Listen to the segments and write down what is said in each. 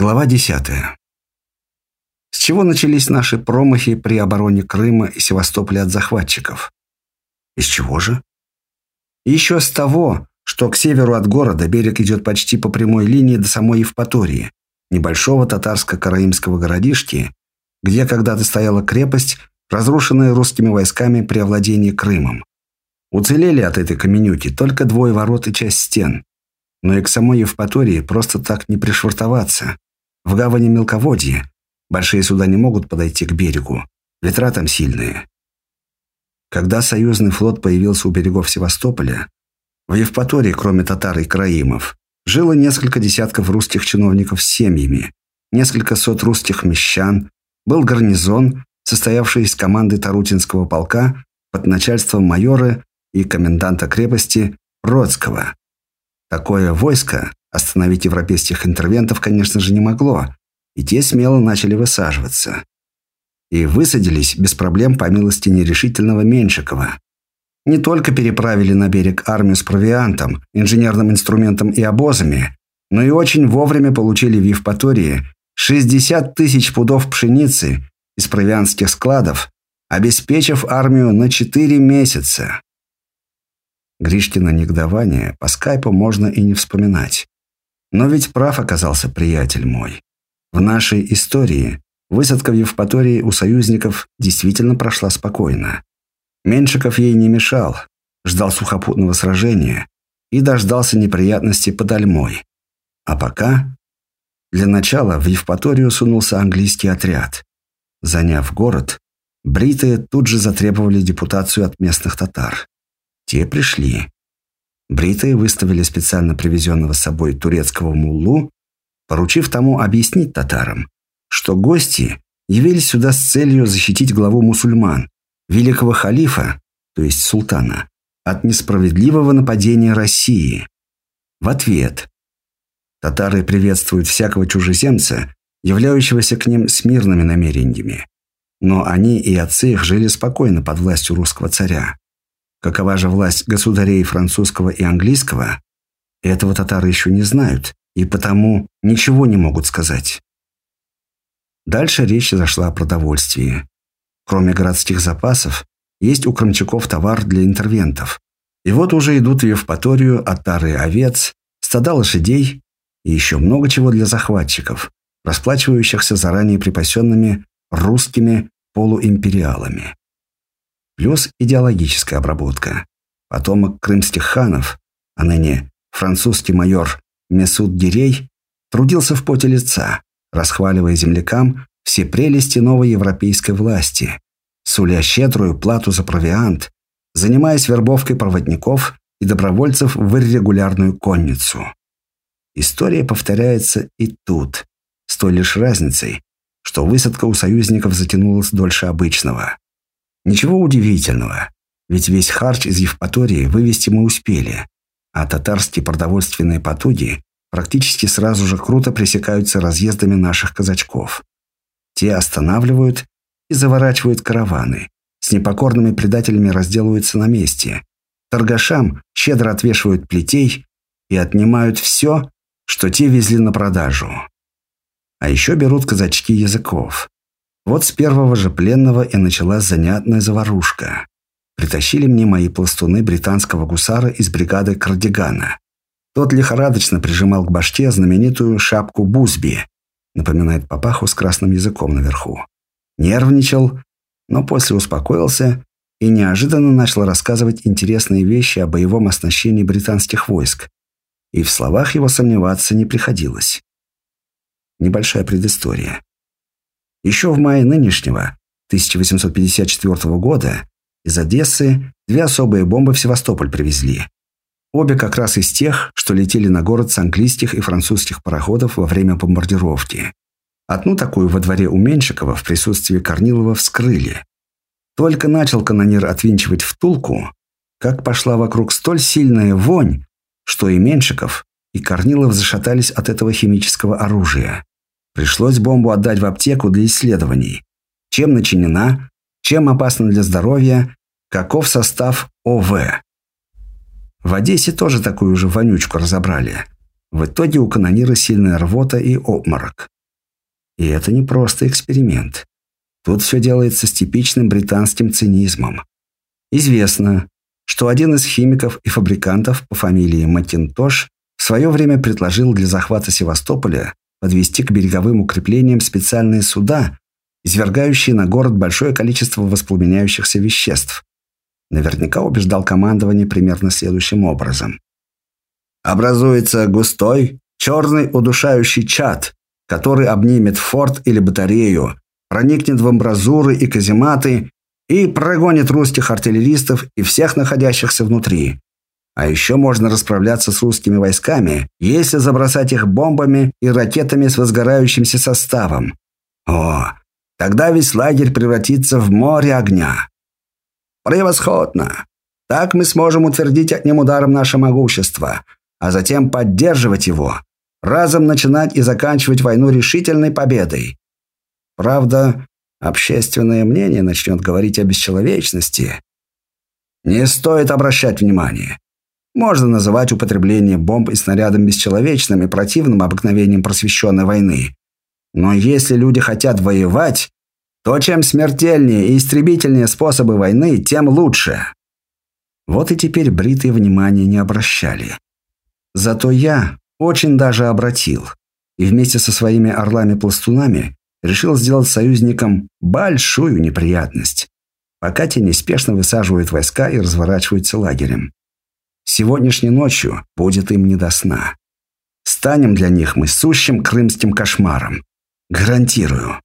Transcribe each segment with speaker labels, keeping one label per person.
Speaker 1: Глава 10. С чего начались наши промахи при обороне Крыма и Севастополя от захватчиков? Из чего же? Еще с того, что к северу от города берег идет почти по прямой линии до самой Евпатории, небольшого татарско-караимского городишки, где когда-то стояла крепость, разрушенная русскими войсками при овладении Крымом. Уцелели от этой каменюки только двое ворот и часть стен. Но и к самой Евпатории просто так не пришвартоваться. В гавани мелководье. Большие суда не могут подойти к берегу. Ветра там сильные. Когда союзный флот появился у берегов Севастополя, в Евпатории, кроме татар и краимов, жило несколько десятков русских чиновников с семьями, несколько сот русских мещан, был гарнизон, состоявший из команды Тарутинского полка под начальством майора и коменданта крепости Родского. Такое войско Остановить европейских интервентов, конечно же, не могло, и те смело начали высаживаться. И высадились без проблем по милости нерешительного Меньшикова. Не только переправили на берег армию с провиантом, инженерным инструментом и обозами, но и очень вовремя получили в Евпатории 60 тысяч пудов пшеницы из провианских складов, обеспечив армию на 4 месяца. Гришкино негодование по скайпу можно и не вспоминать. Но ведь прав оказался приятель мой. В нашей истории высадка в Евпатории у союзников действительно прошла спокойно. Меншиков ей не мешал, ждал сухопутного сражения и дождался неприятностей под Альмой. А пока... Для начала в Евпаторию сунулся английский отряд. Заняв город, бритые тут же затребовали депутацию от местных татар. Те пришли. Бритые выставили специально привезенного с собой турецкого муллу, поручив тому объяснить татарам, что гости явились сюда с целью защитить главу мусульман, великого халифа, то есть султана, от несправедливого нападения России. В ответ татары приветствуют всякого чужеземца, являющегося к ним с мирными намерениями. Но они и отцы их жили спокойно под властью русского царя. Какова же власть государей французского и английского, этого татары еще не знают, и потому ничего не могут сказать. Дальше речь зашла о продовольствии. Кроме городских запасов, есть у крымчаков товар для интервентов. И вот уже идут в Евпаторию отары овец, стада лошадей и еще много чего для захватчиков, расплачивающихся заранее припасенными русскими полуимпериалами плюс идеологическая обработка. Потомок крымских ханов, а ныне французский майор Месуд Дирей, трудился в поте лица, расхваливая землякам все прелести новой европейской власти, суля щедрую плату за провиант, занимаясь вербовкой проводников и добровольцев в регулярную конницу. История повторяется и тут, с той лишь разницей, что высадка у союзников затянулась дольше обычного. Ничего удивительного, ведь весь харч из Евпатории вывести мы успели, а татарские продовольственные потуги практически сразу же круто пресекаются разъездами наших казачков. Те останавливают и заворачивают караваны, с непокорными предателями разделываются на месте, торгашам щедро отвешивают плетей и отнимают все, что те везли на продажу. А еще берут казачки языков. Вот с первого же пленного и началась занятная заварушка. Притащили мне мои пластуны британского гусара из бригады Кардигана. Тот лихорадочно прижимал к башке знаменитую шапку Бузби, напоминает папаху с красным языком наверху. Нервничал, но после успокоился и неожиданно начал рассказывать интересные вещи о боевом оснащении британских войск. И в словах его сомневаться не приходилось. Небольшая предыстория. Еще в мае нынешнего, 1854 года, из Одессы две особые бомбы в Севастополь привезли. Обе как раз из тех, что летели на город с английских и французских пароходов во время бомбардировки. Одну такую во дворе у Меньшикова в присутствии Корнилова вскрыли. Только начал канонир отвинчивать втулку, как пошла вокруг столь сильная вонь, что и Меньшиков, и Корнилов зашатались от этого химического оружия. Пришлось бомбу отдать в аптеку для исследований. Чем начинена, чем опасна для здоровья, каков состав ОВ. В Одессе тоже такую же вонючку разобрали. В итоге у канонира сильная рвота и обморок. И это не просто эксперимент. Тут все делается с типичным британским цинизмом. Известно, что один из химиков и фабрикантов по фамилии Макинтош в свое время предложил для захвата Севастополя подвести к береговым укреплениям специальные суда, извергающие на город большое количество воспламеняющихся веществ. Наверняка убеждал командование примерно следующим образом. Образуется густой, черный удушающий чад, который обнимет форт или батарею, проникнет в амбразуры и казематы и прогонит русских артиллеристов и всех находящихся внутри. А еще можно расправляться с русскими войсками, если забросать их бомбами и ракетами с возгорающимся составом. О, тогда весь лагерь превратится в море огня. Превосходно! Так мы сможем утвердить одним ударом наше могущество, а затем поддерживать его, разом начинать и заканчивать войну решительной победой. Правда, общественное мнение начнет говорить о бесчеловечности. Не стоит обращать внимания. Можно называть употребление бомб и снарядом бесчеловечным и противным обыкновением просвещенной войны. Но если люди хотят воевать, то чем смертельнее и истребительнее способы войны, тем лучше. Вот и теперь бритые внимания не обращали. Зато я очень даже обратил. И вместе со своими орлами-пластунами решил сделать союзникам большую неприятность. Пока те неспешно высаживают войска и разворачиваются лагерем. Сегодняшней ночью будет им не до сна. Станем для них мы сущим крымским кошмаром. Гарантирую.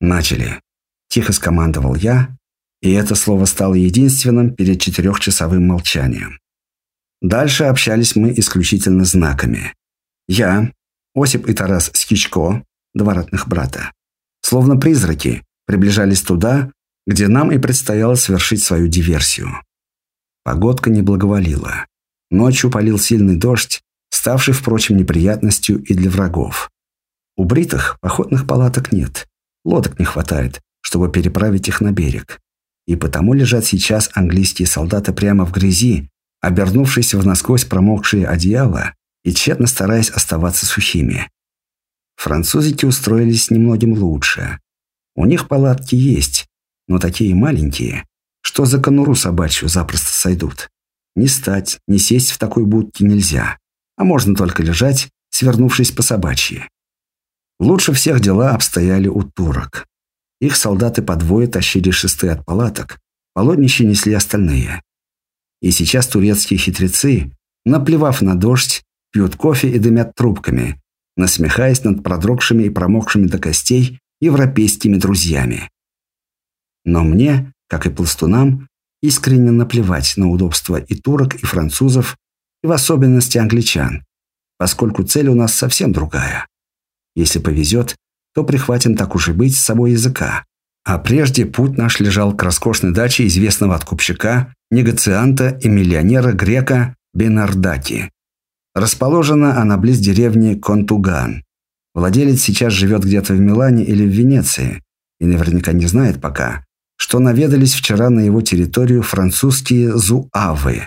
Speaker 1: Начали. Тихо скомандовал я, и это слово стало единственным перед четырехчасовым молчанием. Дальше общались мы исключительно знаками. Я, Осип и Тарас Скичко, два родных брата, словно призраки, приближались туда, где нам и предстояло совершить свою диверсию. Погодка не благоволила. Ночью полил сильный дождь, ставший, впрочем, неприятностью и для врагов. У бритых походных палаток нет. Лодок не хватает, чтобы переправить их на берег. И потому лежат сейчас английские солдаты прямо в грязи, обернувшись в насквозь промокшие одеяла и тщетно стараясь оставаться сухими. Французики устроились немногим лучше. У них палатки есть, но такие маленькие, что за конуру собачью запросто сойдут. Не стать, не сесть в такой будке нельзя, а можно только лежать, свернувшись по собачьи. Лучше всех дела обстояли у турок. Их солдаты по двое тащили шесты от палаток, полотнища несли остальные. И сейчас турецкие хитрецы, наплевав на дождь, пьют кофе и дымят трубками, насмехаясь над продрогшими и промокшими до костей европейскими друзьями. Но мне, как и пластунам, искренне наплевать на удобства и турок, и французов, и в особенности англичан, поскольку цель у нас совсем другая. Если повезет, то прихватим так уж и быть с собой языка. А прежде путь наш лежал к роскошной даче известного откупщика, негацианта и миллионера грека Бенардаки. Расположена она близ деревни Контуган. Владелец сейчас живет где-то в Милане или в Венеции и наверняка не знает пока, что наведались вчера на его территорию французские зуавы.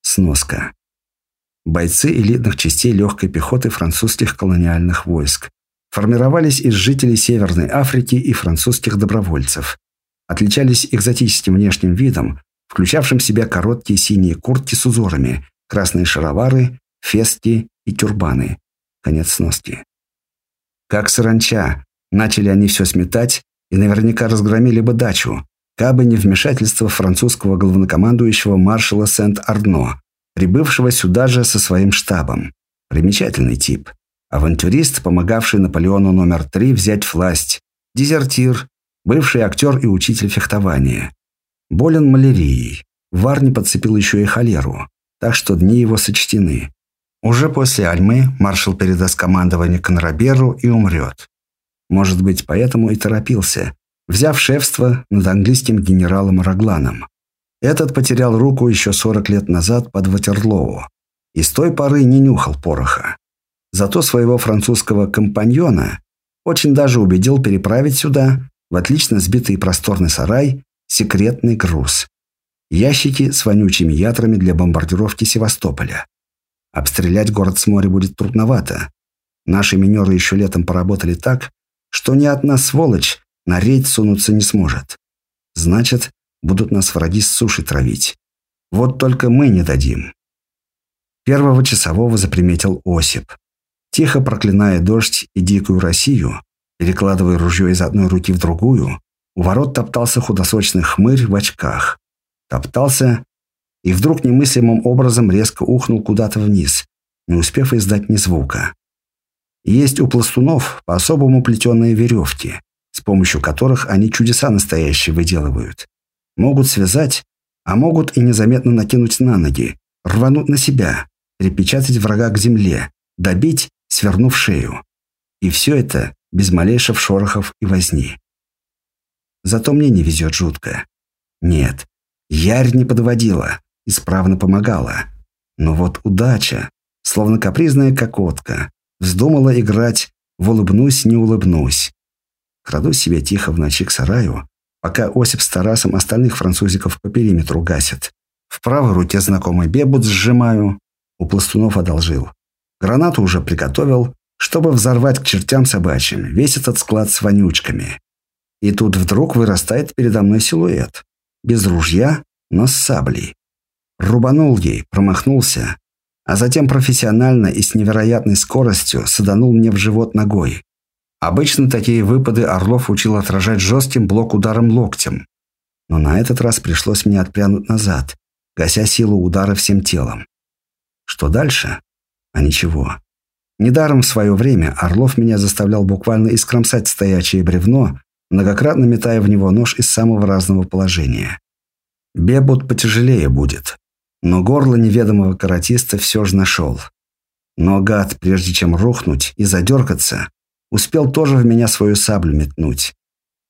Speaker 1: Сноска. Бойцы элитных частей легкой пехоты французских колониальных войск, формировались из жителей Северной Африки и французских добровольцев. Отличались экзотическим внешним видом, включавшим в себя короткие синие куртки с узорами, красные шаровары, фески и тюрбаны. Конец сноски. Как саранча, начали они все сметать и наверняка разгромили бы дачу, кабы не вмешательство французского главнокомандующего маршала Сент-Арно, прибывшего сюда же со своим штабом. Примечательный тип. Авантюрист, помогавший Наполеону номер три взять власть. Дезертир, бывший актер и учитель фехтования. Болен малярией. В Варне подцепил еще и холеру, так что дни его сочтены. Уже после Альмы маршал передаст командование Конраберу и умрет. Может быть, поэтому и торопился, взяв шефство над английским генералом Рагланом. Этот потерял руку еще 40 лет назад под Ватерлоу и с той поры не нюхал пороха. Зато своего французского компаньона очень даже убедил переправить сюда, в отлично сбитый просторный сарай, секретный груз. Ящики с вонючими ятрами для бомбардировки Севастополя. Обстрелять город с моря будет трудновато. Наши минеры еще летом поработали так, что ни одна сволочь на рейд сунуться не сможет. Значит, будут нас враги с суши травить. Вот только мы не дадим. Первого часового заприметил Осип. Тихо проклиная дождь и дикую Россию, перекладывая ружье из одной руки в другую, у ворот топтался худосочный хмырь в очках. Топтался и вдруг немыслимым образом резко ухнул куда-то вниз, не успев издать ни звука. Есть у пластунов по-особому плетеные веревки, с помощью которых они чудеса настоящие выделывают. Могут связать, а могут и незаметно накинуть на ноги, рвануть на себя, припечатать врага к земле, добить, свернув шею. И все это без малейших шорохов и возни. Зато мне не везет жутко. Нет, Ярь не подводила, исправно помогала. Но вот удача, словно капризная кокотка, вздумала играть в «улыбнусь, не улыбнусь». Краду себе тихо в ночи к сараю, пока Осип с Тарасом остальных французиков по периметру гасят. В правой руке знакомый бебут сжимаю, у пластунов одолжил. Гранату уже приготовил, чтобы взорвать к чертям собачьим весь этот склад с вонючками. И тут вдруг вырастает передо мной силуэт. Без ружья, но с саблей. Рубанул ей, промахнулся, а затем профессионально и с невероятной скоростью саданул мне в живот ногой. Обычно такие выпады Орлов учил отражать жестким блок-ударом локтем. Но на этот раз пришлось мне отпрянуть назад, гася силу удара всем телом. Что дальше? А ничего. Недаром в свое время Орлов меня заставлял буквально искромсать стоячее бревно, многократно метая в него нож из самого разного положения. Бебут потяжелее будет, но горло неведомого каратиста все же нашел. Но гад, прежде чем рухнуть и задергаться, успел тоже в меня свою саблю метнуть.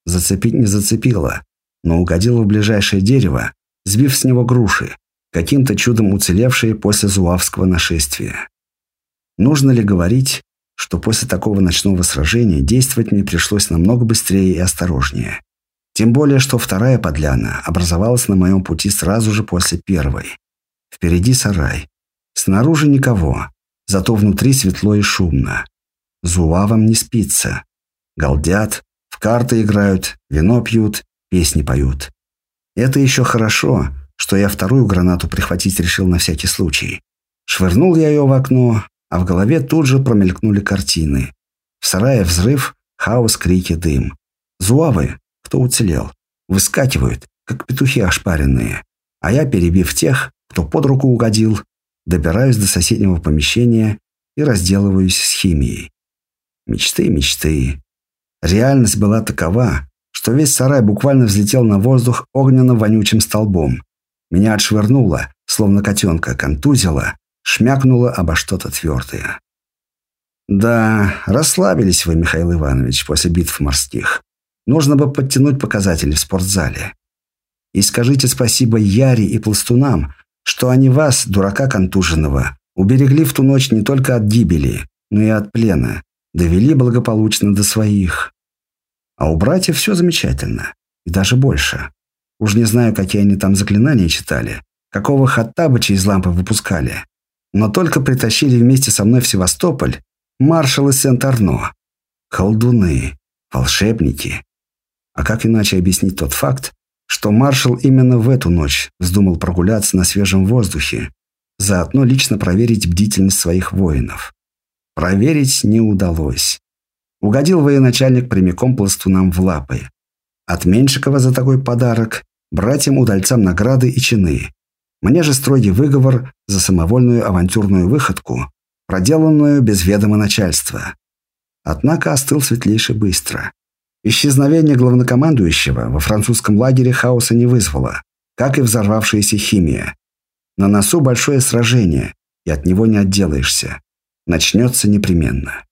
Speaker 1: Зацепить не зацепило, но угодило в ближайшее дерево, сбив с него груши, каким-то чудом уцелевшие после зуавского нашествия. Нужно ли говорить, что после такого ночного сражения действовать мне пришлось намного быстрее и осторожнее? Тем более, что вторая подляна образовалась на моем пути сразу же после первой. Впереди сарай. Снаружи никого, зато внутри светло и шумно. Зуавам не спится. Галдят, в карты играют, вино пьют, песни поют. Это еще хорошо, что я вторую гранату прихватить решил на всякий случай. Швырнул я ее в окно, а в голове тут же промелькнули картины. В сарае взрыв, хаос, крики, дым. Зуавы, кто уцелел, выскакивают, как петухи ошпаренные. А я, перебив тех, кто под руку угодил, добираюсь до соседнего помещения и разделываюсь с химией. Мечты, мечты. Реальность была такова, что весь сарай буквально взлетел на воздух огненно-вонючим столбом. Меня отшвырнуло, словно котенка, контузило, шмякнуло обо что-то твердое. Да, расслабились вы, Михаил Иванович, после битв морских. Нужно бы подтянуть показатели в спортзале. И скажите спасибо Яре и Пластунам, что они вас, дурака контуженного, уберегли в ту ночь не только от гибели, но и от плена, довели благополучно до своих. А у братьев все замечательно, и даже больше. Уж не знаю, какие они там заклинания читали, какого хаттабыча из лампы выпускали, но только притащили вместе со мной в Севастополь маршалы Сент-Арно. Колдуны, волшебники. А как иначе объяснить тот факт, что маршал именно в эту ночь вздумал прогуляться на свежем воздухе, заодно лично проверить бдительность своих воинов. Проверить не удалось. Угодил военачальник прямиком пластунам в лапы. От Меньшикова за такой подарок братьям-удальцам награды и чины. Мне же строгий выговор за самовольную авантюрную выходку, проделанную без ведома начальства. Однако остыл светлейший быстро. Исчезновение главнокомандующего во французском лагере хаоса не вызвало, как и взорвавшаяся химия. На носу большое сражение, и от него не отделаешься. Начнется непременно.